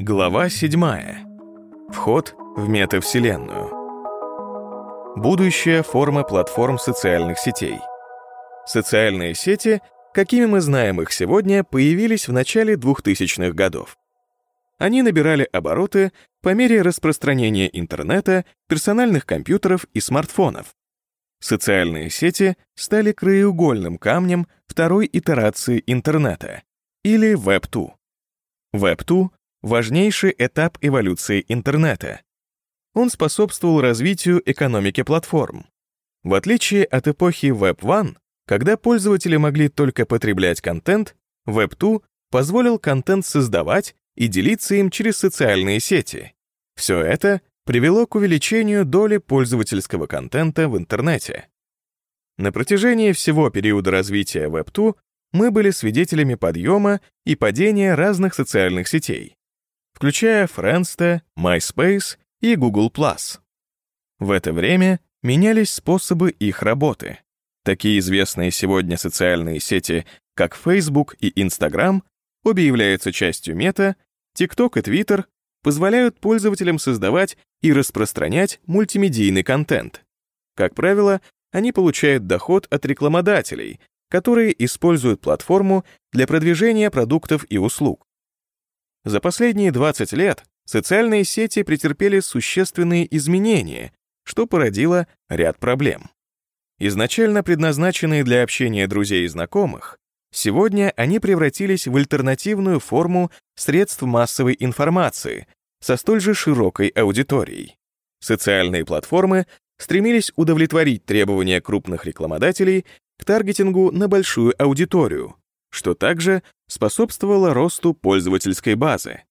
Глава 7. Вход в метавселенную. Будущая форма платформ социальных сетей. Социальные сети, какими мы знаем их сегодня, появились в начале 2000-х годов. Они набирали обороты по мере распространения интернета, персональных компьютеров и смартфонов. Социальные сети стали краеугольным камнем второй итерации интернета, или Web 2. Web 2 — важнейший этап эволюции интернета. Он способствовал развитию экономики платформ. В отличие от эпохи Web 1, когда пользователи могли только потреблять контент, Web 2 позволил контент создавать и делиться им через социальные сети. Все это привело к увеличению доли пользовательского контента в интернете. На протяжении всего периода развития Web2 мы были свидетелями подъема и падения разных социальных сетей, включая Friendster, MySpace и Google+. В это время менялись способы их работы. Такие известные сегодня социальные сети, как Facebook и Instagram, обе являются частью мета, TikTok и Twitter позволяют пользователям создавать и распространять мультимедийный контент. Как правило, они получают доход от рекламодателей, которые используют платформу для продвижения продуктов и услуг. За последние 20 лет социальные сети претерпели существенные изменения, что породило ряд проблем. Изначально предназначенные для общения друзей и знакомых, сегодня они превратились в альтернативную форму средств массовой информации, со столь же широкой аудиторией. Социальные платформы стремились удовлетворить требования крупных рекламодателей к таргетингу на большую аудиторию, что также способствовало росту пользовательской базы.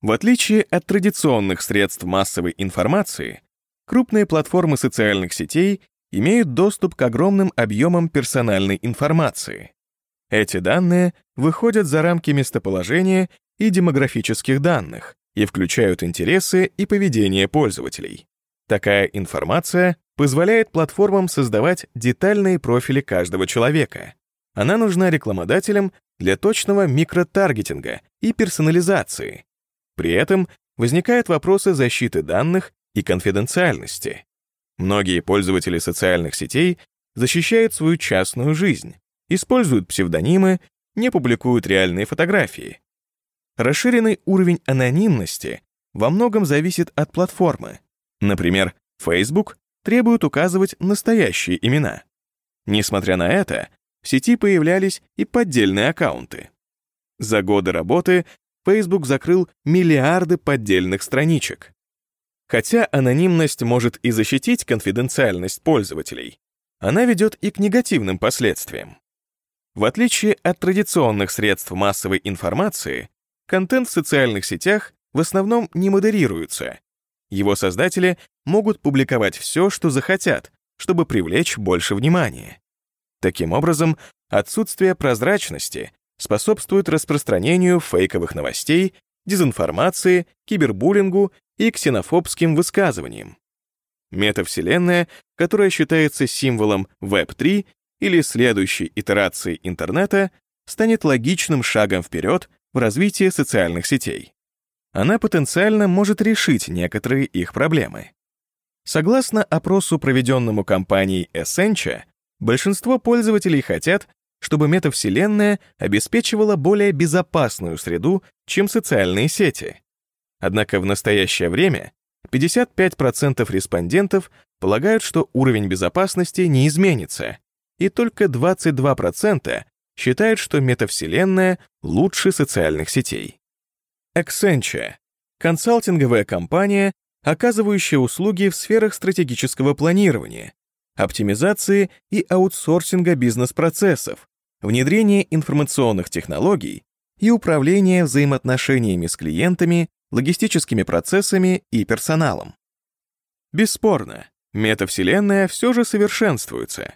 В отличие от традиционных средств массовой информации, крупные платформы социальных сетей имеют доступ к огромным объемам персональной информации. Эти данные выходят за рамки местоположения и демографических данных, и включают интересы и поведение пользователей. Такая информация позволяет платформам создавать детальные профили каждого человека. Она нужна рекламодателям для точного микротаргетинга и персонализации. При этом возникают вопросы защиты данных и конфиденциальности. Многие пользователи социальных сетей защищают свою частную жизнь, используют псевдонимы, не публикуют реальные фотографии, Расширенный уровень анонимности во многом зависит от платформы. Например, Facebook требует указывать настоящие имена. Несмотря на это, в сети появлялись и поддельные аккаунты. За годы работы Facebook закрыл миллиарды поддельных страничек. Хотя анонимность может и защитить конфиденциальность пользователей, она ведет и к негативным последствиям. В отличие от традиционных средств массовой информации, контент в социальных сетях в основном не модерируется. Его создатели могут публиковать все, что захотят, чтобы привлечь больше внимания. Таким образом, отсутствие прозрачности способствует распространению фейковых новостей, дезинформации, кибербуллингу и ксенофобским высказываниям. Метавселенная, которая считается символом Web3 или следующей итерации интернета, станет логичным шагом вперед в развитии социальных сетей. Она потенциально может решить некоторые их проблемы. Согласно опросу, проведенному компанией Essentia, большинство пользователей хотят, чтобы метавселенная обеспечивала более безопасную среду, чем социальные сети. Однако в настоящее время 55% респондентов полагают, что уровень безопасности не изменится, и только 22% считает, что метавселенная лучше социальных сетей. Accenture — консалтинговая компания, оказывающая услуги в сферах стратегического планирования, оптимизации и аутсорсинга бизнес-процессов, внедрения информационных технологий и управления взаимоотношениями с клиентами, логистическими процессами и персоналом. Бесспорно, метавселенная все же совершенствуется.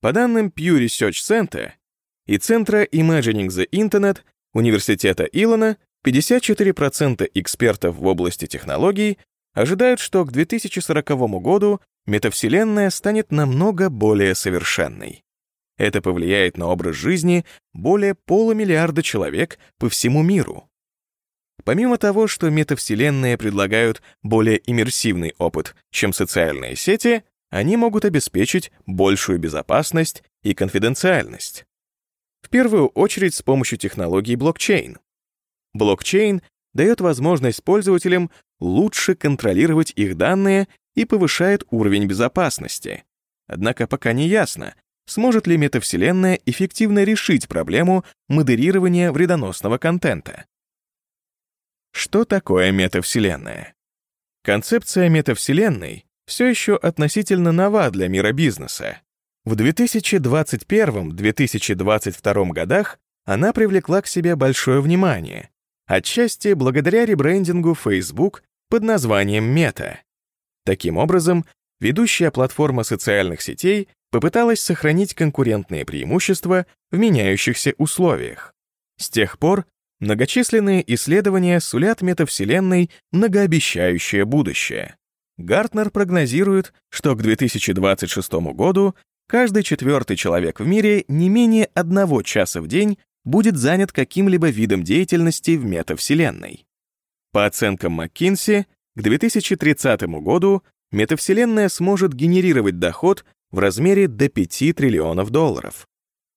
По данным Pew Research Center, и Центра Imagining the Internet Университета Илона 54% экспертов в области технологий ожидают, что к 2040 году метавселенная станет намного более совершенной. Это повлияет на образ жизни более полумиллиарда человек по всему миру. Помимо того, что метавселенные предлагают более иммерсивный опыт, чем социальные сети, они могут обеспечить большую безопасность и конфиденциальность. В первую очередь с помощью технологии блокчейн. Блокчейн дает возможность пользователям лучше контролировать их данные и повышает уровень безопасности. Однако пока не ясно, сможет ли метавселенная эффективно решить проблему модерирования вредоносного контента. Что такое метавселенная? Концепция метавселенной все еще относительно нова для мира бизнеса. В 2021-2022 годах она привлекла к себе большое внимание, отчасти благодаря ребрендингу Facebook под названием Meta. Таким образом, ведущая платформа социальных сетей попыталась сохранить конкурентные преимущества в меняющихся условиях. С тех пор Многочисленные исследования сулят метавселенной многообещающее будущее. Гартнер прогнозирует, что к 2026 году каждый четвертый человек в мире не менее одного часа в день будет занят каким-либо видом деятельности в метавселенной. По оценкам McKinsey, к 2030 году метавселенная сможет генерировать доход в размере до 5 триллионов долларов.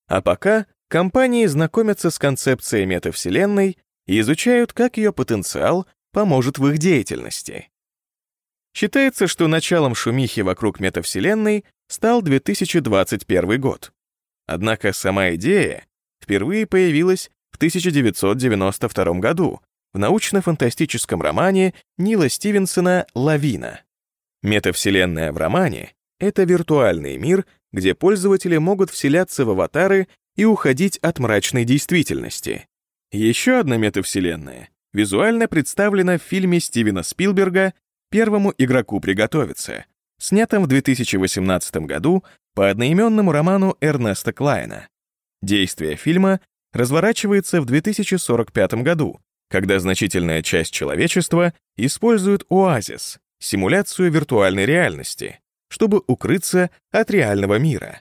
А пока компании знакомятся с концепцией метавселенной и изучают, как ее потенциал поможет в их деятельности. Считается, что началом шумихи вокруг метавселенной стал 2021 год. Однако сама идея впервые появилась в 1992 году в научно-фантастическом романе Нила Стивенсона «Лавина». Метавселенная в романе — это виртуальный мир, где пользователи могут вселяться в аватары и уходить от мрачной действительности. Еще одна метавселенная визуально представлена в фильме Стивена Спилберга «Первому игроку приготовиться», снятом в 2018 году по одноименному роману Эрнеста Клайна. Действие фильма разворачивается в 2045 году, когда значительная часть человечества использует оазис, симуляцию виртуальной реальности, чтобы укрыться от реального мира.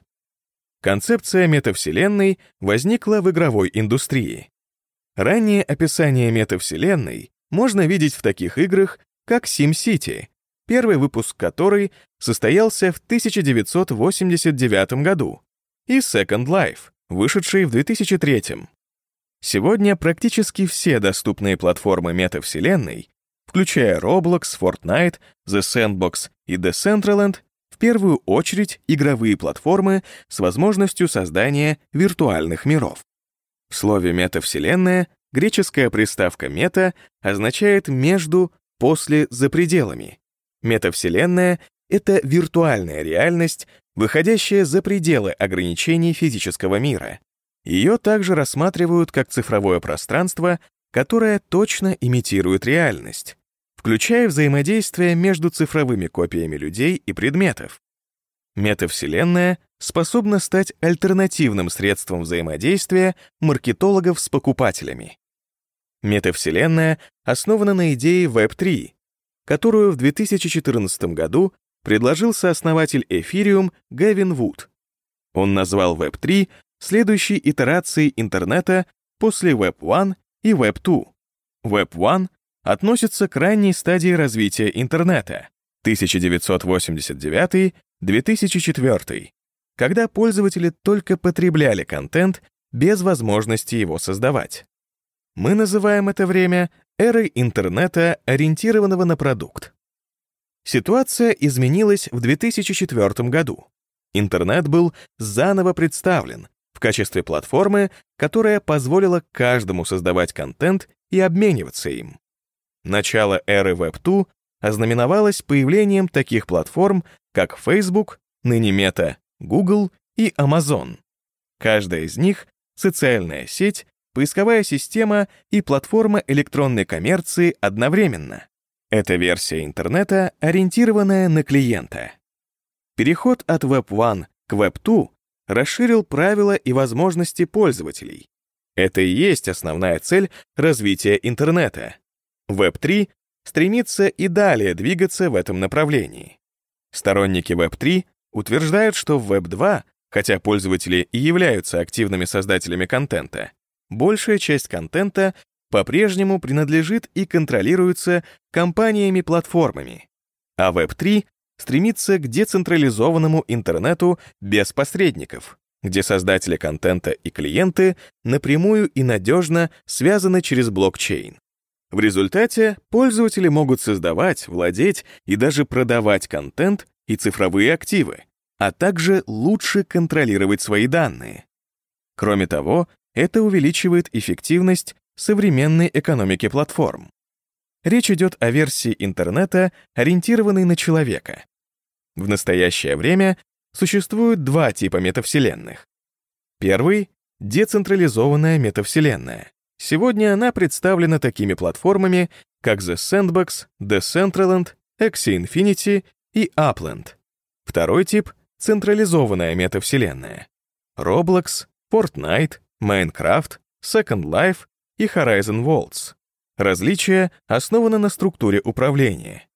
Концепция метавселенной возникла в игровой индустрии. Раннее описание метавселенной можно видеть в таких играх, как SimCity, первый выпуск которой состоялся в 1989 году, и Second Life, вышедший в 2003. Сегодня практически все доступные платформы метавселенной, включая Roblox, Fortnite, The Sandbox и Decentraland, первую очередь игровые платформы с возможностью создания виртуальных миров. В слове «метавселенная» греческая приставка «мета» означает «между», «после», «за пределами». Метавселенная — это виртуальная реальность, выходящая за пределы ограничений физического мира. Ее также рассматривают как цифровое пространство, которое точно имитирует реальность включая взаимодействие между цифровыми копиями людей и предметов. Метавселенная способна стать альтернативным средством взаимодействия маркетологов с покупателями. Метавселенная основана на идее Web3, которую в 2014 году предложил сооснователь Ethereum Гэвин Вуд. Он назвал Web3 следующей итерацией интернета после Web1 и Web2. Web1 относится к ранней стадии развития интернета 1989-2004, когда пользователи только потребляли контент без возможности его создавать. Мы называем это время эрой интернета, ориентированного на продукт. Ситуация изменилась в 2004 году. Интернет был заново представлен в качестве платформы, которая позволила каждому создавать контент и обмениваться им. Начало эры Web2 ознаменовалось появлением таких платформ, как Facebook, ныне Meta, Google и Amazon. Каждая из них — социальная сеть, поисковая система и платформа электронной коммерции одновременно. Это версия интернета, ориентированная на клиента. Переход от Web1 к Web2 расширил правила и возможности пользователей. Это и есть основная цель развития интернета Web3 стремится и далее двигаться в этом направлении. Сторонники Web3 утверждают, что в Web2, хотя пользователи и являются активными создателями контента, большая часть контента по-прежнему принадлежит и контролируется компаниями-платформами, а Web3 стремится к децентрализованному интернету без посредников, где создатели контента и клиенты напрямую и надежно связаны через блокчейн. В результате пользователи могут создавать, владеть и даже продавать контент и цифровые активы, а также лучше контролировать свои данные. Кроме того, это увеличивает эффективность современной экономики платформ. Речь идет о версии интернета, ориентированной на человека. В настоящее время существует два типа метавселенных. Первый — децентрализованная метавселенная. Сегодня она представлена такими платформами, как The Sandbox, Decentraland, Axie Infinity и Upland. Второй тип — централизованная метавселенная. Roblox, Fortnite, Minecraft, Second Life и Horizon Worlds. Различия основаны на структуре управления.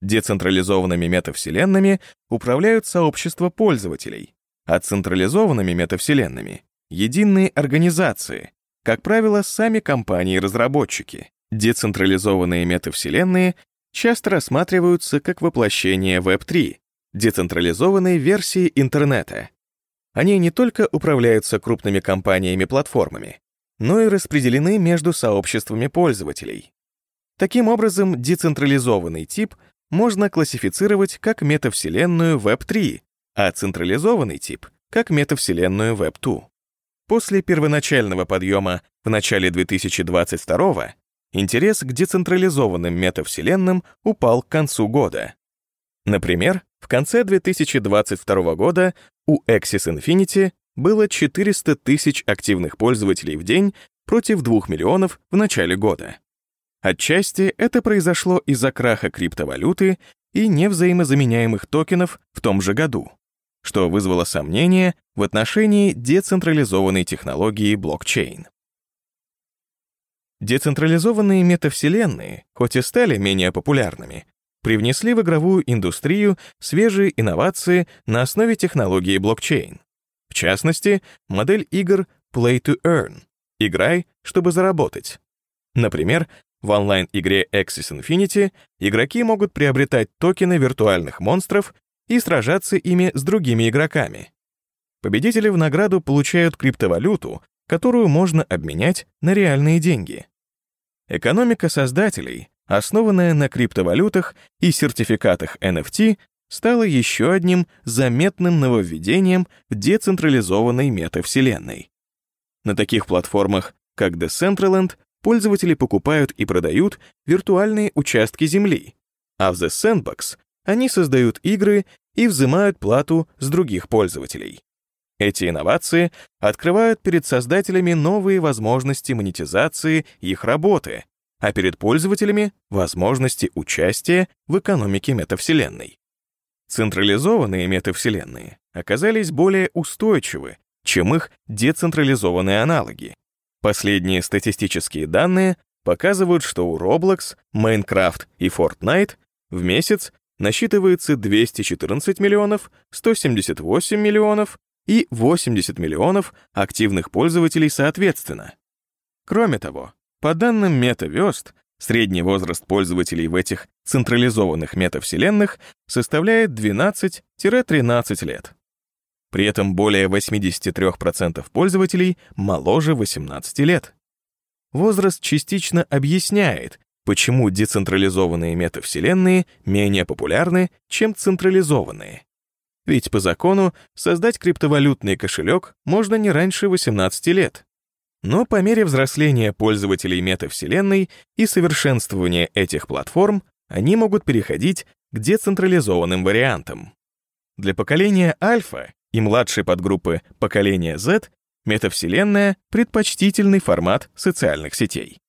Децентрализованными метавселенными управляют сообщества пользователей, а централизованными метавселенными — единые организации, как правило, сами компании-разработчики. Децентрализованные метавселенные часто рассматриваются как воплощение Web3, децентрализованной версии интернета. Они не только управляются крупными компаниями-платформами, но и распределены между сообществами пользователей. Таким образом, децентрализованный тип можно классифицировать как метавселенную Web3, а централизованный тип — как метавселенную Web2. После первоначального подъема в начале 2022 интерес к децентрализованным метавселенным упал к концу года. Например, в конце 2022 года у Axis Infinity было 400 тысяч активных пользователей в день против 2 миллионов в начале года. Отчасти это произошло из-за краха криптовалюты и невзаимозаменяемых токенов в том же году, что вызвало сомнения в отношении децентрализованной технологии блокчейн. Децентрализованные метавселенные, хоть и стали менее популярными, привнесли в игровую индустрию свежие инновации на основе технологии блокчейн. В частности, модель игр Play to Earn — играй, чтобы заработать. Например, в онлайн-игре Axis Infinity игроки могут приобретать токены виртуальных монстров и сражаться ими с другими игроками. Победители в награду получают криптовалюту, которую можно обменять на реальные деньги. Экономика создателей, основанная на криптовалютах и сертификатах NFT, стала еще одним заметным нововведением в децентрализованной метавселенной. На таких платформах, как Decentraland, пользователи покупают и продают виртуальные участки Земли, а в The Sandbox они создают игры и взимают плату с других пользователей. Эти инновации открывают перед создателями новые возможности монетизации их работы, а перед пользователями — возможности участия в экономике метавселенной. Централизованные метавселенные оказались более устойчивы, чем их децентрализованные аналоги. Последние статистические данные показывают, что у Roblox, Minecraft и Fortnite в месяц насчитывается 214 миллионов, 178 миллионов и 80 миллионов активных пользователей соответственно. Кроме того, по данным MetaVerse, Средний возраст пользователей в этих централизованных метавселенных составляет 12-13 лет. При этом более 83% пользователей моложе 18 лет. Возраст частично объясняет, почему децентрализованные метавселенные менее популярны, чем централизованные. Ведь по закону создать криптовалютный кошелек можно не раньше 18 лет. Но по мере взросления пользователей метавселенной и совершенствования этих платформ, они могут переходить к децентрализованным вариантам. Для поколения альфа и младшей подгруппы поколения Z метавселенная — предпочтительный формат социальных сетей.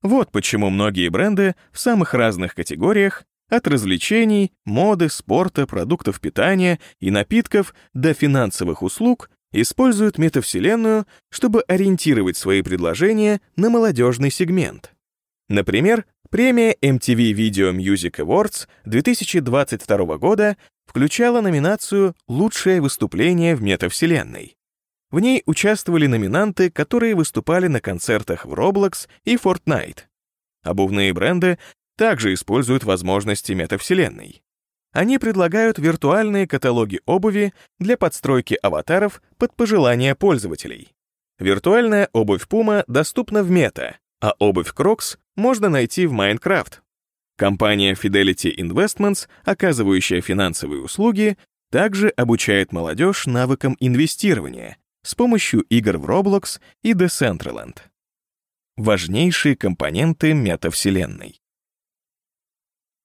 Вот почему многие бренды в самых разных категориях от развлечений, моды, спорта, продуктов питания и напитков до финансовых услуг используют метавселенную, чтобы ориентировать свои предложения на молодежный сегмент. Например, премия MTV Video Music Awards 2022 года включала номинацию «Лучшее выступление в метавселенной». В ней участвовали номинанты, которые выступали на концертах в Roblox и Fortnite. Обувные бренды также используют возможности метавселенной. Они предлагают виртуальные каталоги обуви для подстройки аватаров под пожелания пользователей. Виртуальная обувь Puma доступна в мета, а обувь Crocs можно найти в Minecraft. Компания Fidelity Investments, оказывающая финансовые услуги, также обучает молодежь навыкам инвестирования с помощью игр в Roblox и Decentraland. Важнейшие компоненты метавселенной.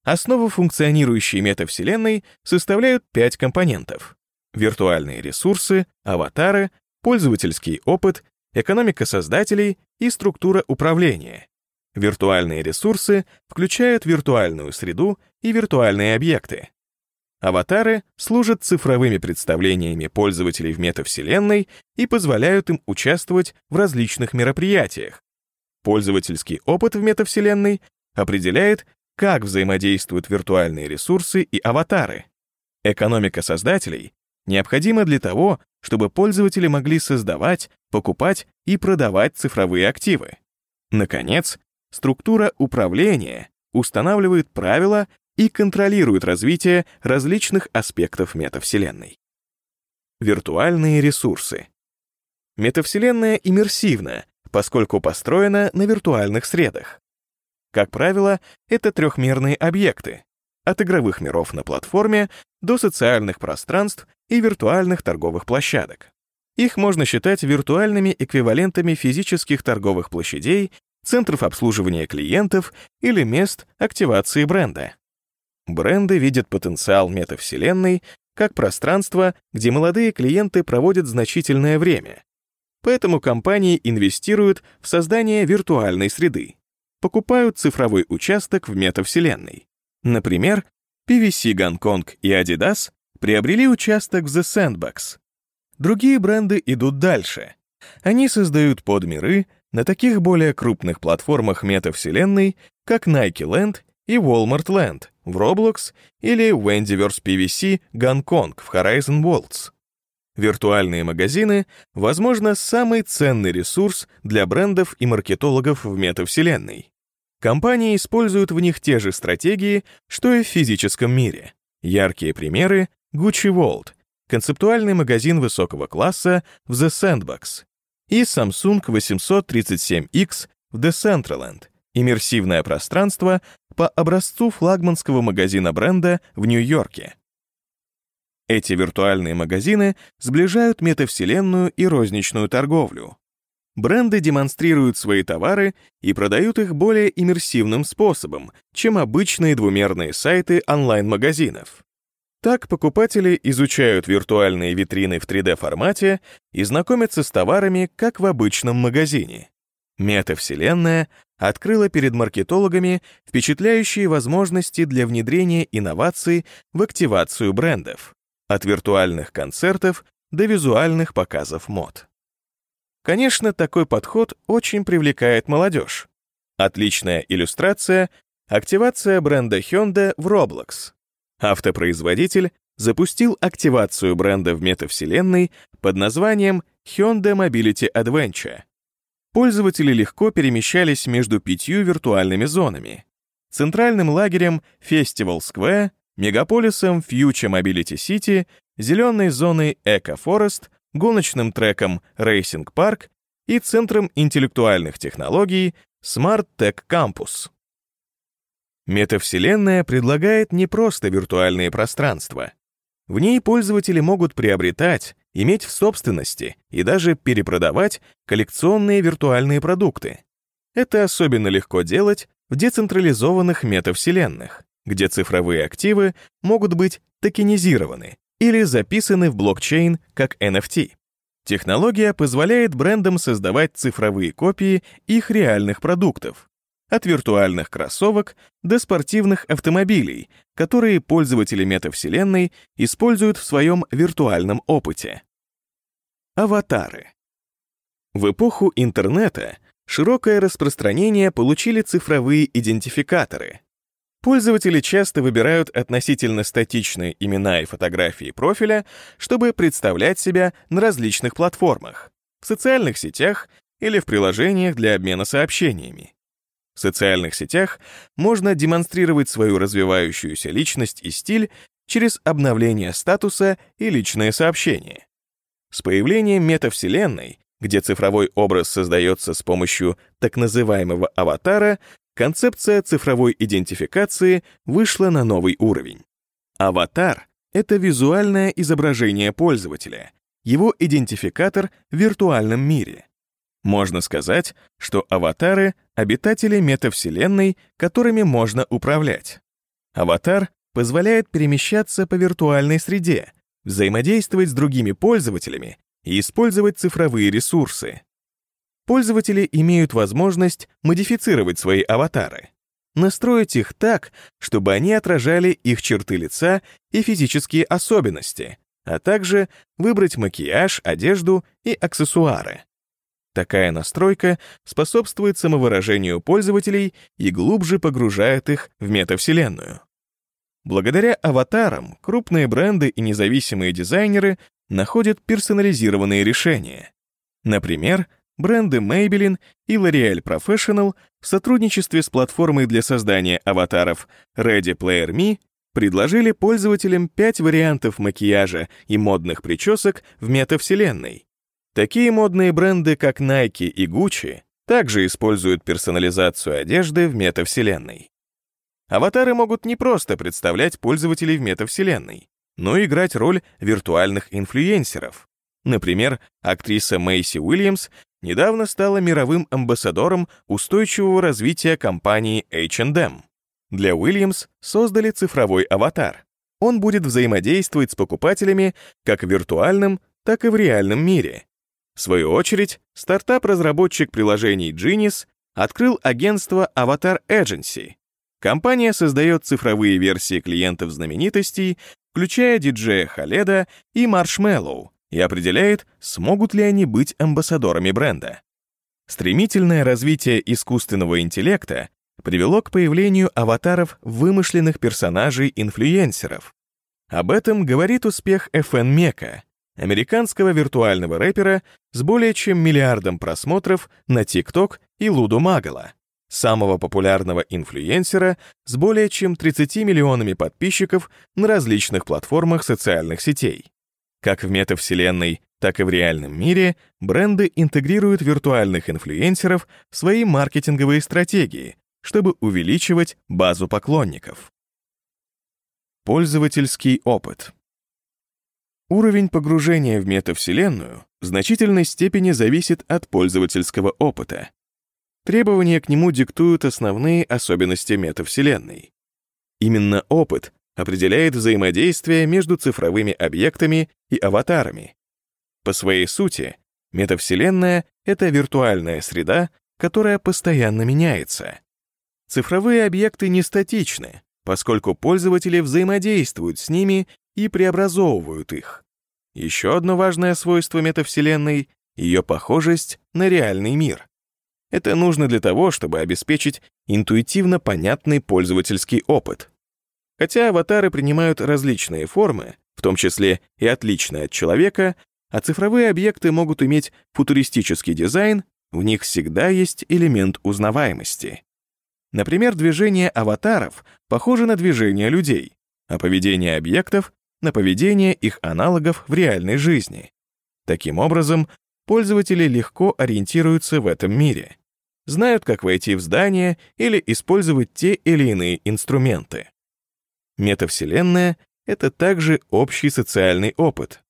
Основу функционирующей метавселенной составляют пять компонентов. Виртуальные ресурсы, аватары, пользовательский опыт, экономика создателей и структура управления. Виртуальные ресурсы включают виртуальную среду и виртуальные объекты. Аватары служат цифровыми представлениями пользователей в метавселенной и позволяют им участвовать в различных мероприятиях. Пользовательский опыт в метавселенной определяет, как взаимодействуют виртуальные ресурсы и аватары. Экономика создателей необходима для того, чтобы пользователи могли создавать, покупать и продавать цифровые активы. Наконец, структура управления устанавливает правила и контролирует развитие различных аспектов метавселенной. Виртуальные ресурсы. Метавселенная иммерсивна, поскольку построена на виртуальных средах. Как правило, это трехмерные объекты, от игровых миров на платформе до социальных пространств и виртуальных торговых площадок. Их можно считать виртуальными эквивалентами физических торговых площадей центров обслуживания клиентов или мест активации бренда. Бренды видят потенциал метавселенной как пространство, где молодые клиенты проводят значительное время. Поэтому компании инвестируют в создание виртуальной среды, покупают цифровой участок в метавселенной. Например, PVC Гонконг и Adidas приобрели участок в The Sandbox. Другие бренды идут дальше. Они создают подмиры, на таких более крупных платформах метавселенной, как Nike Land и Walmart Land в Roblox или Wendyverse PVC Гонконг в Horizon Worlds. Виртуальные магазины, возможно, самый ценный ресурс для брендов и маркетологов в метавселенной. Компании используют в них те же стратегии, что и в физическом мире. Яркие примеры — Gucci World, концептуальный магазин высокого класса в The Sandbox, и Samsung 837X в Decentraland, иммерсивное пространство по образцу флагманского магазина бренда в Нью-Йорке. Эти виртуальные магазины сближают метавселенную и розничную торговлю. Бренды демонстрируют свои товары и продают их более иммерсивным способом, чем обычные двумерные сайты онлайн-магазинов. Так покупатели изучают виртуальные витрины в 3D-формате и знакомятся с товарами, как в обычном магазине. Метавселенная открыла перед маркетологами впечатляющие возможности для внедрения инноваций в активацию брендов, от виртуальных концертов до визуальных показов мод. Конечно, такой подход очень привлекает молодежь. Отличная иллюстрация — активация бренда Hyundai в Roblox. Автопроизводитель запустил активацию бренда в метавселенной под названием Hyundai Mobility Adventure. Пользователи легко перемещались между пятью виртуальными зонами. Центральным лагерем Festival Square, мегаполисом Future Mobility City, зеленой зоной Eco Forest, гоночным треком Racing Park и центром интеллектуальных технологий Smart Tech Campus. Метавселенная предлагает не просто виртуальные пространства. В ней пользователи могут приобретать, иметь в собственности и даже перепродавать коллекционные виртуальные продукты. Это особенно легко делать в децентрализованных метавселенных, где цифровые активы могут быть токенизированы или записаны в блокчейн как NFT. Технология позволяет брендам создавать цифровые копии их реальных продуктов, от виртуальных кроссовок до спортивных автомобилей, которые пользователи метавселенной используют в своем виртуальном опыте. Аватары. В эпоху интернета широкое распространение получили цифровые идентификаторы. Пользователи часто выбирают относительно статичные имена и фотографии профиля, чтобы представлять себя на различных платформах, в социальных сетях или в приложениях для обмена сообщениями. В социальных сетях можно демонстрировать свою развивающуюся личность и стиль через обновление статуса и личные сообщения. С появлением метавселенной, где цифровой образ создается с помощью так называемого аватара, концепция цифровой идентификации вышла на новый уровень. Аватар — это визуальное изображение пользователя, его идентификатор в виртуальном мире. Можно сказать, что аватары — обитатели метавселенной, которыми можно управлять. Аватар позволяет перемещаться по виртуальной среде, взаимодействовать с другими пользователями и использовать цифровые ресурсы. Пользователи имеют возможность модифицировать свои аватары, настроить их так, чтобы они отражали их черты лица и физические особенности, а также выбрать макияж, одежду и аксессуары. Такая настройка способствует самовыражению пользователей и глубже погружает их в метавселенную. Благодаря аватарам крупные бренды и независимые дизайнеры находят персонализированные решения. Например, бренды Maybelline и L'Oreal Professional в сотрудничестве с платформой для создания аватаров Ready Player Me предложили пользователям пять вариантов макияжа и модных причесок в метавселенной. Такие модные бренды, как Nike и Gucci, также используют персонализацию одежды в метавселенной. Аватары могут не просто представлять пользователей в метавселенной, но и играть роль виртуальных инфлюенсеров. Например, актриса Мэйси Уильямс недавно стала мировым амбассадором устойчивого развития компании H&M. Для Уильямс создали цифровой аватар. Он будет взаимодействовать с покупателями как в виртуальном, так и в реальном мире. В свою очередь, стартап-разработчик приложений Genius открыл агентство Avatar Agency. Компания создает цифровые версии клиентов знаменитостей, включая диджея Халеда и Маршмеллоу, и определяет, смогут ли они быть амбассадорами бренда. Стремительное развитие искусственного интеллекта привело к появлению аватаров вымышленных персонажей-инфлюенсеров. Об этом говорит успех FN Мека, американского виртуального рэпера с более чем миллиардом просмотров на TikTok и Луду Магала, самого популярного инфлюенсера с более чем 30 миллионами подписчиков на различных платформах социальных сетей. Как в метавселенной, так и в реальном мире бренды интегрируют виртуальных инфлюенсеров в свои маркетинговые стратегии, чтобы увеличивать базу поклонников. Пользовательский опыт. Уровень погружения в метавселенную в значительной степени зависит от пользовательского опыта. Требования к нему диктуют основные особенности метавселенной. Именно опыт определяет взаимодействие между цифровыми объектами и аватарами. По своей сути, метавселенная — это виртуальная среда, которая постоянно меняется. Цифровые объекты не статичны, поскольку пользователи взаимодействуют с ними и преобразовывают их. Еще одно важное свойство метавселенной — ее похожесть на реальный мир. Это нужно для того, чтобы обеспечить интуитивно понятный пользовательский опыт — Хотя аватары принимают различные формы, в том числе и отличные от человека, а цифровые объекты могут иметь футуристический дизайн, в них всегда есть элемент узнаваемости. Например, движение аватаров похоже на движение людей, а поведение объектов — на поведение их аналогов в реальной жизни. Таким образом, пользователи легко ориентируются в этом мире, знают, как войти в здание или использовать те или иные инструменты. Метавселенная — это также общий социальный опыт.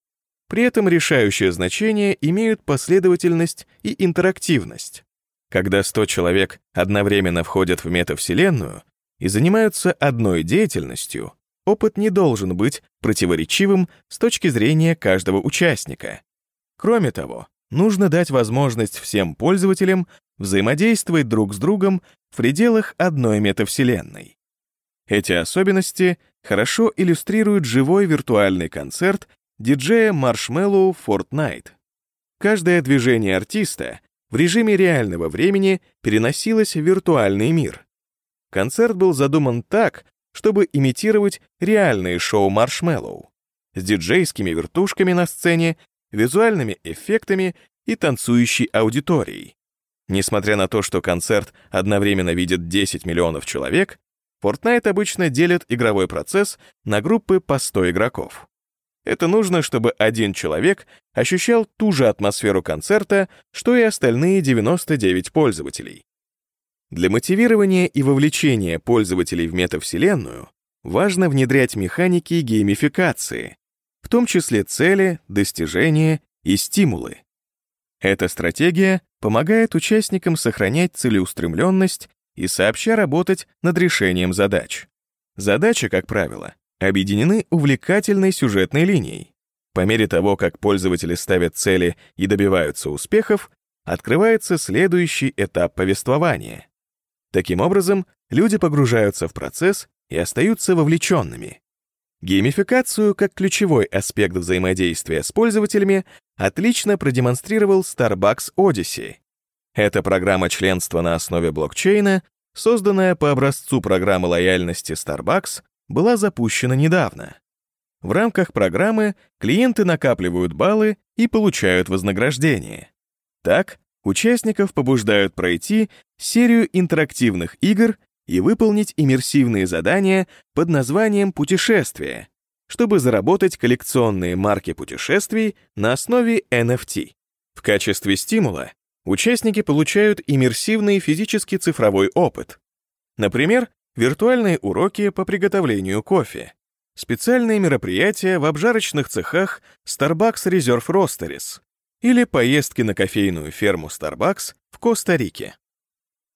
При этом решающее значение имеют последовательность и интерактивность. Когда 100 человек одновременно входят в метавселенную и занимаются одной деятельностью, опыт не должен быть противоречивым с точки зрения каждого участника. Кроме того, нужно дать возможность всем пользователям взаимодействовать друг с другом в пределах одной метавселенной. Эти особенности хорошо иллюстрирует живой виртуальный концерт диджея Marshmallow Fortnite. Каждое движение артиста в режиме реального времени переносилось в виртуальный мир. концерт был задуман так, чтобы имитировать реальные шоу «Маршмеллоу» с диджейскими вертушками на сцене, визуальными эффектами и танцующей аудиторией. Несмотря на то, что концерт одновременно видит 10 миллионов человек, Fortnite обычно делит игровой процесс на группы по 100 игроков. Это нужно, чтобы один человек ощущал ту же атмосферу концерта, что и остальные 99 пользователей. Для мотивирования и вовлечения пользователей в метавселенную важно внедрять механики геймификации, в том числе цели, достижения и стимулы. Эта стратегия помогает участникам сохранять целеустремленность и сообща работать над решением задач. Задачи, как правило, объединены увлекательной сюжетной линией. По мере того, как пользователи ставят цели и добиваются успехов, открывается следующий этап повествования. Таким образом, люди погружаются в процесс и остаются вовлеченными. Геймификацию как ключевой аспект взаимодействия с пользователями отлично продемонстрировал Starbucks Odyssey. Это программа членства на основе блокчейна, созданная по образцу программы лояльности Starbucks, была запущена недавно. В рамках программы клиенты накапливают баллы и получают вознаграждение. Так, участников побуждают пройти серию интерактивных игр и выполнить иммерсивные задания под названием «Путешествие», чтобы заработать коллекционные марки путешествий на основе NFT. В качестве стимула участники получают иммерсивный физический цифровой опыт. Например, виртуальные уроки по приготовлению кофе, специальные мероприятия в обжарочных цехах Starbucks Reserve Roasteries или поездки на кофейную ферму Starbucks в Коста-Рике.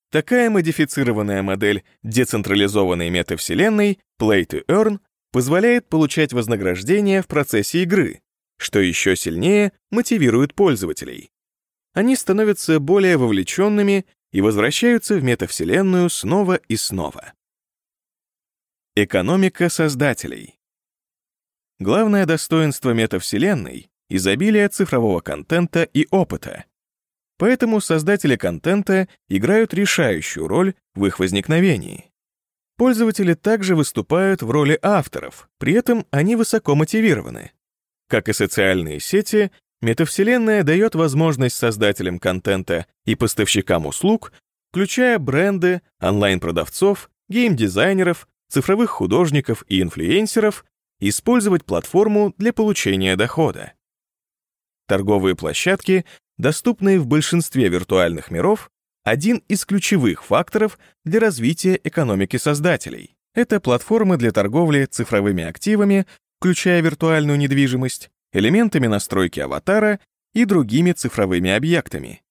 Такая модифицированная модель децентрализованной метавселенной Play to Earn позволяет получать вознаграждение в процессе игры, что еще сильнее мотивирует пользователей. Они становятся более вовлеченными и возвращаются в метавселенную снова и снова. Экономика создателей. Главное достоинство метавселенной — изобилие цифрового контента и опыта, Поэтому создатели контента играют решающую роль в их возникновении. Пользователи также выступают в роли авторов, при этом они высоко мотивированы. Как и социальные сети, метавселенная дает возможность создателям контента и поставщикам услуг, включая бренды, онлайн-продавцов, гейм-дизайнеров, цифровых художников и инфлюенсеров, использовать платформу для получения дохода. Торговые площадки доступные в большинстве виртуальных миров, один из ключевых факторов для развития экономики создателей. Это платформы для торговли цифровыми активами, включая виртуальную недвижимость, элементами настройки аватара и другими цифровыми объектами.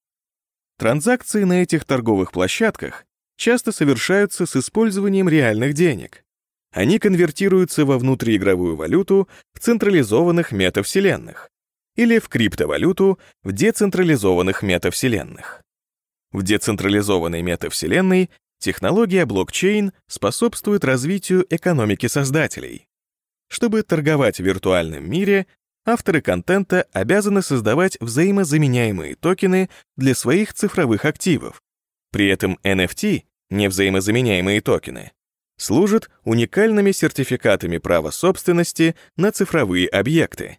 Транзакции на этих торговых площадках часто совершаются с использованием реальных денег. Они конвертируются во внутриигровую валюту в централизованных метавселенных или в криптовалюту в децентрализованных метавселенных. В децентрализованной метавселенной технология блокчейн способствует развитию экономики создателей. Чтобы торговать в виртуальном мире, авторы контента обязаны создавать взаимозаменяемые токены для своих цифровых активов. При этом NFT, невзаимозаменяемые токены, служат уникальными сертификатами права собственности на цифровые объекты.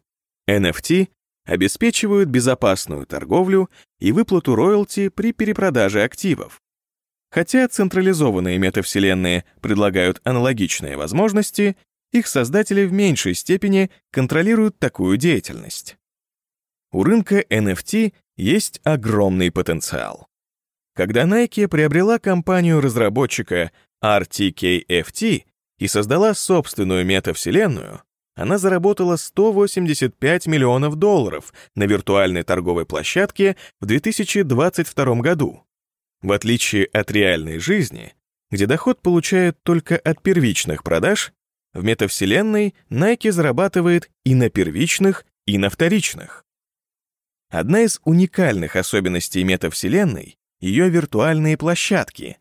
NFT обеспечивают безопасную торговлю и выплату роялти при перепродаже активов. Хотя централизованные метавселенные предлагают аналогичные возможности, их создатели в меньшей степени контролируют такую деятельность. У рынка NFT есть огромный потенциал. Когда Nike приобрела компанию-разработчика RTKFT и создала собственную метавселенную, она заработала 185 миллионов долларов на виртуальной торговой площадке в 2022 году. В отличие от реальной жизни, где доход получают только от первичных продаж, в метавселенной Nike зарабатывает и на первичных, и на вторичных. Одна из уникальных особенностей метавселенной — ее виртуальные площадки.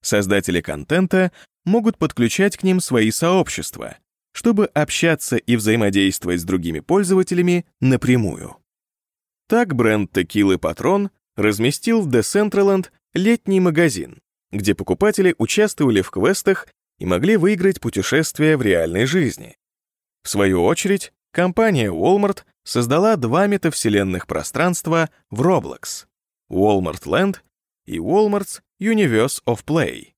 Создатели контента могут подключать к ним свои сообщества, чтобы общаться и взаимодействовать с другими пользователями напрямую. Так бренд текилы Патрон разместил в Decentraland летний магазин, где покупатели участвовали в квестах и могли выиграть путешествия в реальной жизни. В свою очередь, компания Walmart создала два метавселенных пространства в Roblox — Walmart Land и Walmart's Universe of Play.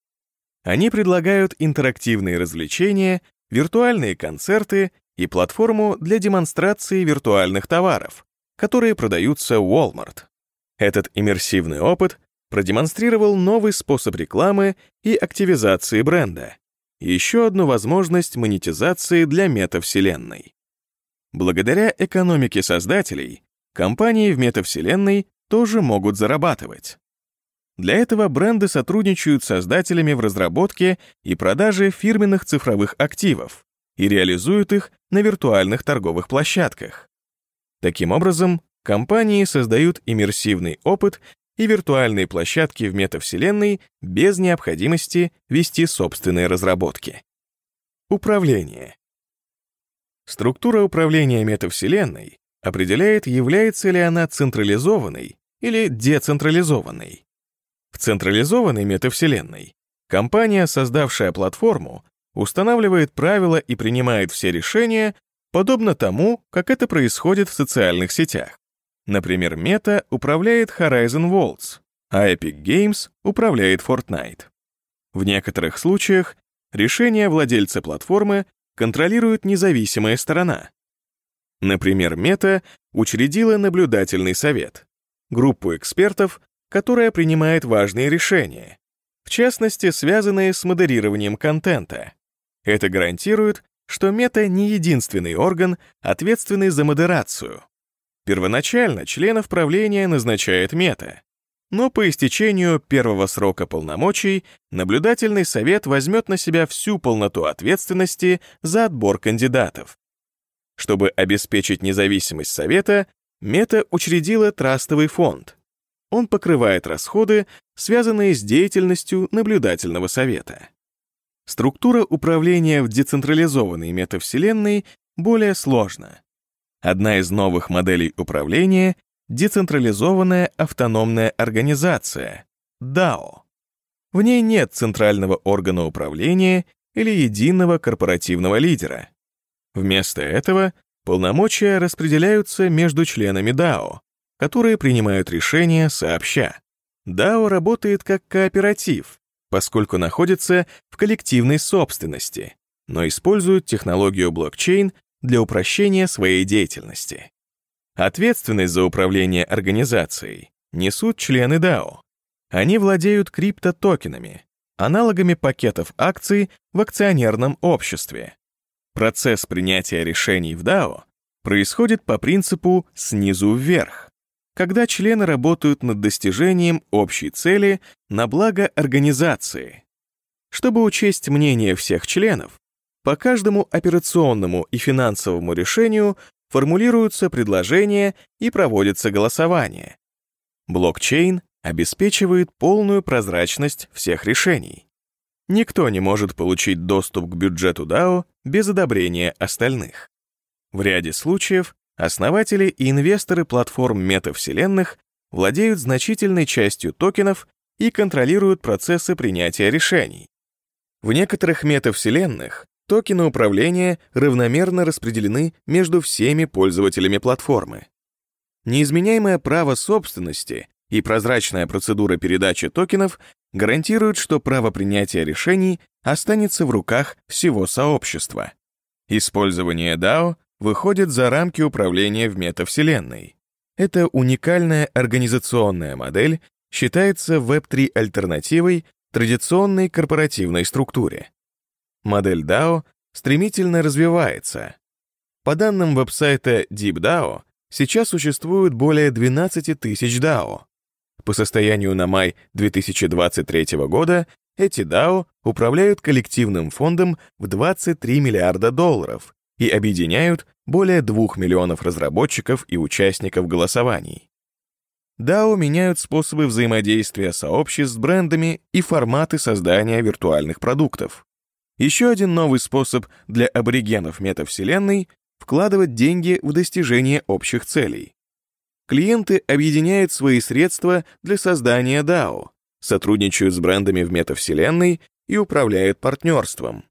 Они предлагают интерактивные развлечения, виртуальные концерты и платформу для демонстрации виртуальных товаров, которые продаются в Walmart. Этот иммерсивный опыт продемонстрировал новый способ рекламы и активизации бренда, еще одну возможность монетизации для метавселенной. Благодаря экономике создателей, компании в метавселенной тоже могут зарабатывать. Для этого бренды сотрудничают с создателями в разработке и продаже фирменных цифровых активов и реализуют их на виртуальных торговых площадках. Таким образом, компании создают иммерсивный опыт и виртуальные площадки в метавселенной без необходимости вести собственные разработки. Управление. Структура управления метавселенной определяет, является ли она централизованной или децентрализованной. В централизованной метавселенной компания, создавшая платформу, устанавливает правила и принимает все решения, подобно тому, как это происходит в социальных сетях. Например, Meta управляет Horizon Worlds, а Epic Games управляет Fortnite. В некоторых случаях решения владельца платформы контролирует независимая сторона. Например, Meta учредила наблюдательный совет, группу экспертов, которая принимает важные решения, в частности, связанные с модерированием контента. Это гарантирует, что Мета не единственный орган, ответственный за модерацию. Первоначально членов правления назначает Мета, но по истечению первого срока полномочий наблюдательный совет возьмет на себя всю полноту ответственности за отбор кандидатов. Чтобы обеспечить независимость совета, Мета учредила трастовый фонд. Он покрывает расходы, связанные с деятельностью наблюдательного совета. Структура управления в децентрализованной метавселенной более сложна. Одна из новых моделей управления — децентрализованная автономная организация, DAO. В ней нет центрального органа управления или единого корпоративного лидера. Вместо этого полномочия распределяются между членами DAO, которые принимают решения сообща. DAO работает как кооператив, поскольку находится в коллективной собственности, но используют технологию блокчейн для упрощения своей деятельности. Ответственность за управление организацией несут члены DAO. Они владеют криптотокенами, аналогами пакетов акций в акционерном обществе. Процесс принятия решений в DAO происходит по принципу «снизу вверх» когда члены работают над достижением общей цели на благо организации. Чтобы учесть мнение всех членов, по каждому операционному и финансовому решению формулируются предложения и проводится голосование. Блокчейн обеспечивает полную прозрачность всех решений. Никто не может получить доступ к бюджету DAO без одобрения остальных. В ряде случаев Основатели и инвесторы платформ метавселенных владеют значительной частью токенов и контролируют процессы принятия решений. В некоторых метавселенных токены управления равномерно распределены между всеми пользователями платформы. Неизменяемое право собственности и прозрачная процедура передачи токенов гарантируют, что право принятия решений останется в руках всего сообщества. Использование DAO выходит за рамки управления в метавселенной. Эта уникальная организационная модель считается Web3 альтернативой традиционной корпоративной структуре. Модель DAO стремительно развивается. По данным веб-сайта DeepDAO, сейчас существует более 12 тысяч DAO. По состоянию на май 2023 года эти DAO управляют коллективным фондом в 23 миллиарда долларов и объединяют более 2 миллионов разработчиков и участников голосований. DAO меняют способы взаимодействия сообществ с брендами и форматы создания виртуальных продуктов. Еще один новый способ для аборигенов метавселенной — вкладывать деньги в достижение общих целей. Клиенты объединяют свои средства для создания DAO, сотрудничают с брендами в метавселенной и управляют партнерством.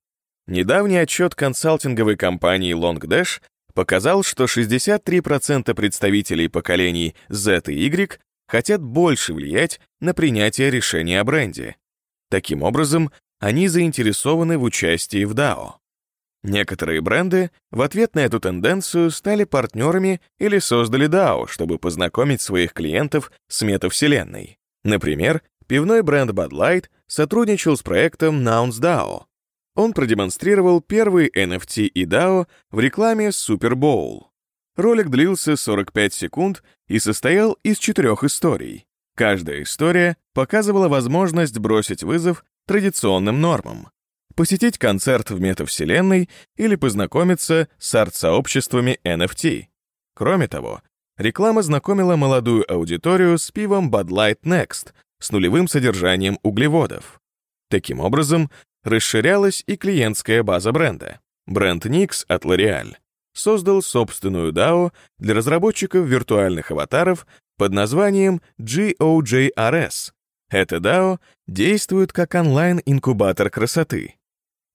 Недавний отчет консалтинговой компании Longdash показал, что 63% представителей поколений Z и Y хотят больше влиять на принятие решения о бренде. Таким образом, они заинтересованы в участии в DAO. Некоторые бренды в ответ на эту тенденцию стали партнерами или создали DAO, чтобы познакомить своих клиентов с метавселенной. Например, пивной бренд Bud Light сотрудничал с проектом Nouns DAO. Он продемонстрировал первый NFT и DAO в рекламе Super Bowl. Ролик длился 45 секунд и состоял из четырех историй. Каждая история показывала возможность бросить вызов традиционным нормам, посетить концерт в метавселенной или познакомиться с арт-сообществами NFT. Кроме того, реклама знакомила молодую аудиторию с пивом Bud Light Next с нулевым содержанием углеводов. Таким образом, расширялась и клиентская база бренда. Бренд Nix от L'Oreal создал собственную DAO для разработчиков виртуальных аватаров под названием GOJRS. Эта DAO действует как онлайн-инкубатор красоты.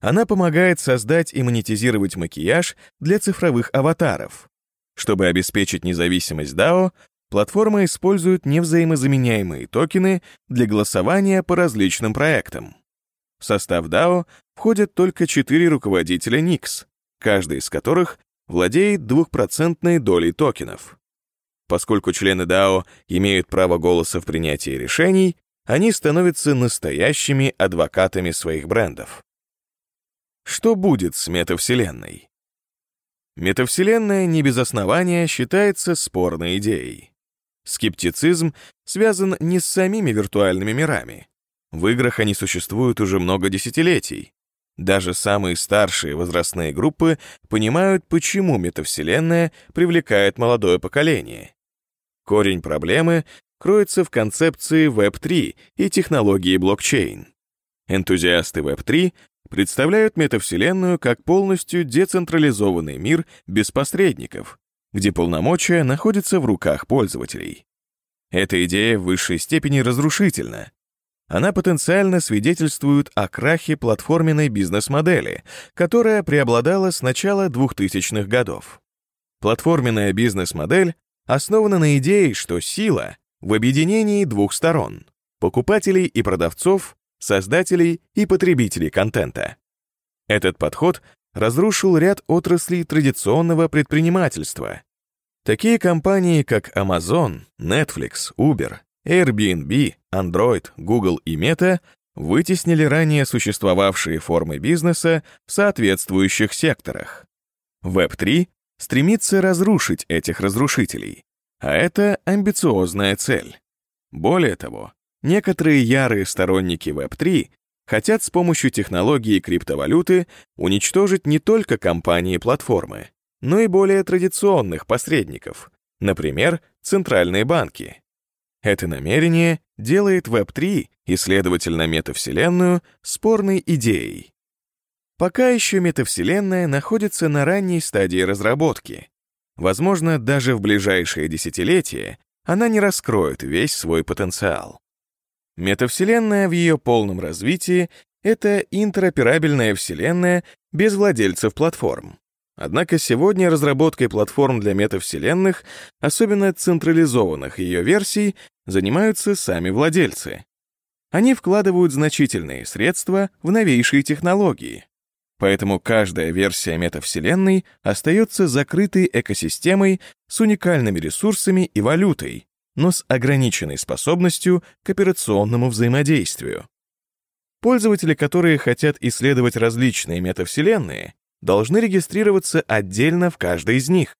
Она помогает создать и монетизировать макияж для цифровых аватаров. Чтобы обеспечить независимость DAO, платформа использует невзаимозаменяемые токены для голосования по различным проектам. В состав DAO входят только четыре руководителя Nix, каждый из которых владеет двухпроцентной долей токенов. Поскольку члены DAO имеют право голоса в принятии решений, они становятся настоящими адвокатами своих брендов. Что будет с метавселенной? Метавселенная не без основания считается спорной идеей. Скептицизм связан не с самими виртуальными мирами. В играх они существуют уже много десятилетий. Даже самые старшие возрастные группы понимают, почему метавселенная привлекает молодое поколение. Корень проблемы кроется в концепции Web3 и технологии блокчейн. Энтузиасты Web3 представляют метавселенную как полностью децентрализованный мир без посредников, где полномочия находятся в руках пользователей. Эта идея в высшей степени разрушительна, она потенциально свидетельствует о крахе платформенной бизнес-модели, которая преобладала с начала 2000-х годов. Платформенная бизнес-модель основана на идее, что сила в объединении двух сторон — покупателей и продавцов, создателей и потребителей контента. Этот подход разрушил ряд отраслей традиционного предпринимательства. Такие компании, как Amazon, Netflix, Uber, Airbnb, Android, Google и Meta вытеснили ранее существовавшие формы бизнеса в соответствующих секторах. Web3 стремится разрушить этих разрушителей, а это амбициозная цель. Более того, некоторые ярые сторонники Web3 хотят с помощью технологии криптовалюты уничтожить не только компании-платформы, но и более традиционных посредников, например, центральные банки. Это намерение делает Web3 и, следовательно, метавселенную спорной идеей. Пока еще метавселенная находится на ранней стадии разработки. Возможно, даже в ближайшие десятилетия она не раскроет весь свой потенциал. Метавселенная в ее полном развитии — это интероперабельная вселенная без владельцев платформ. Однако сегодня разработкой платформ для метавселенных, особенно централизованных ее версий, занимаются сами владельцы. Они вкладывают значительные средства в новейшие технологии. Поэтому каждая версия метавселенной остается закрытой экосистемой с уникальными ресурсами и валютой, но с ограниченной способностью к операционному взаимодействию. Пользователи, которые хотят исследовать различные метавселенные, должны регистрироваться отдельно в каждой из них.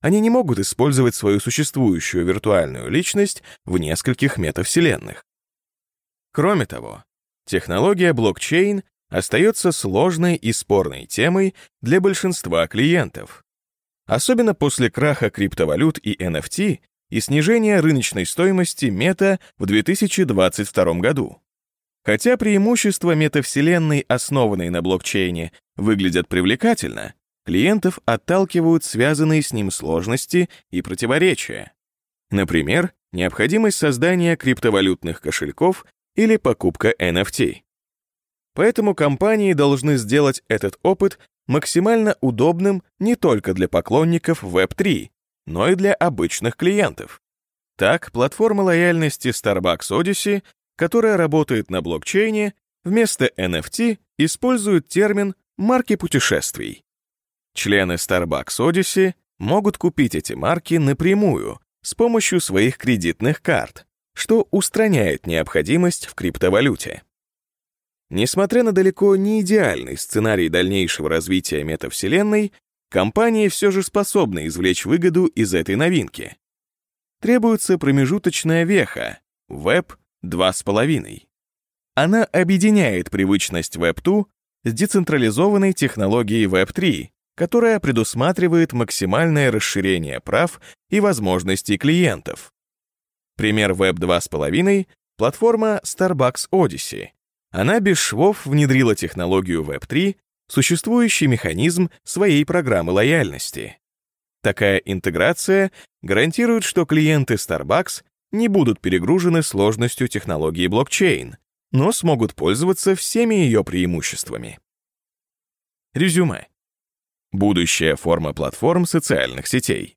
Они не могут использовать свою существующую виртуальную личность в нескольких метавселенных. Кроме того, технология блокчейн остается сложной и спорной темой для большинства клиентов. Особенно после краха криптовалют и NFT и снижения рыночной стоимости мета в 2022 году. Хотя преимущества метавселенной, основанной на блокчейне, выглядят привлекательно, клиентов отталкивают связанные с ним сложности и противоречия. Например, необходимость создания криптовалютных кошельков или покупка NFT. Поэтому компании должны сделать этот опыт максимально удобным не только для поклонников Web3, но и для обычных клиентов. Так, платформа лояльности Starbucks Odyssey, которая работает на блокчейне, вместо NFT использует термин «марки путешествий». Члены Starbucks Odyssey могут купить эти марки напрямую с помощью своих кредитных карт, что устраняет необходимость в криптовалюте. Несмотря на далеко не идеальный сценарий дальнейшего развития метавселенной, компании все же способны извлечь выгоду из этой новинки. Требуется промежуточная веха — Web 2.5. Она объединяет привычность Web 2 с децентрализованной технологией Web 3, которая предусматривает максимальное расширение прав и возможностей клиентов. Пример Web 2.5 — платформа Starbucks Odyssey, она без швов внедрила технологию Web3 существующий механизм своей программы лояльности. Такая интеграция гарантирует, что клиенты Starbucks не будут перегружены сложностью технологии блокчейн, но смогут пользоваться всеми ее преимуществами. Резюме. Будущая форма платформ социальных сетей.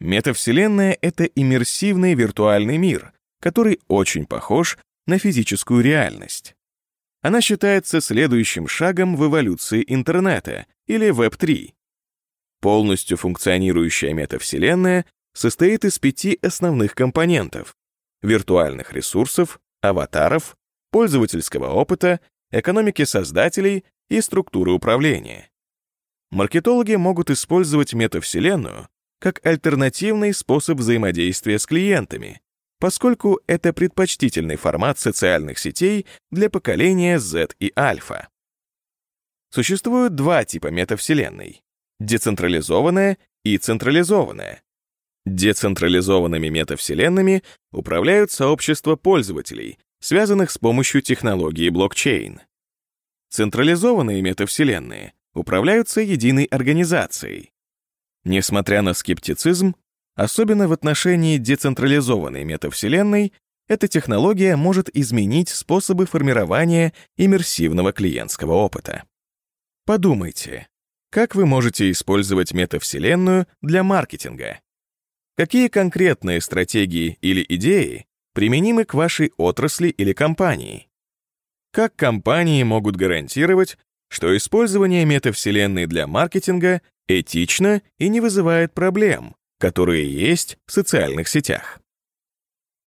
Метавселенная — это иммерсивный виртуальный мир, который очень похож на физическую реальность. Она считается следующим шагом в эволюции интернета или Web3. Полностью функционирующая метавселенная состоит из пяти основных компонентов — виртуальных ресурсов, аватаров, пользовательского опыта, экономики создателей и структуры управления. Маркетологи могут использовать метавселенную как альтернативный способ взаимодействия с клиентами, поскольку это предпочтительный формат социальных сетей для поколения Z и альфа. Существует два типа метавселенной — децентрализованная и централизованная. Децентрализованными метавселенными управляют сообщества пользователей, связанных с помощью технологии блокчейн. Централизованные метавселенные управляются единой организацией. Несмотря на скептицизм, Особенно в отношении децентрализованной метавселенной эта технология может изменить способы формирования иммерсивного клиентского опыта. Подумайте, как вы можете использовать метавселенную для маркетинга? Какие конкретные стратегии или идеи применимы к вашей отрасли или компании? Как компании могут гарантировать, что использование метавселенной для маркетинга этично и не вызывает проблем, которые есть в социальных сетях.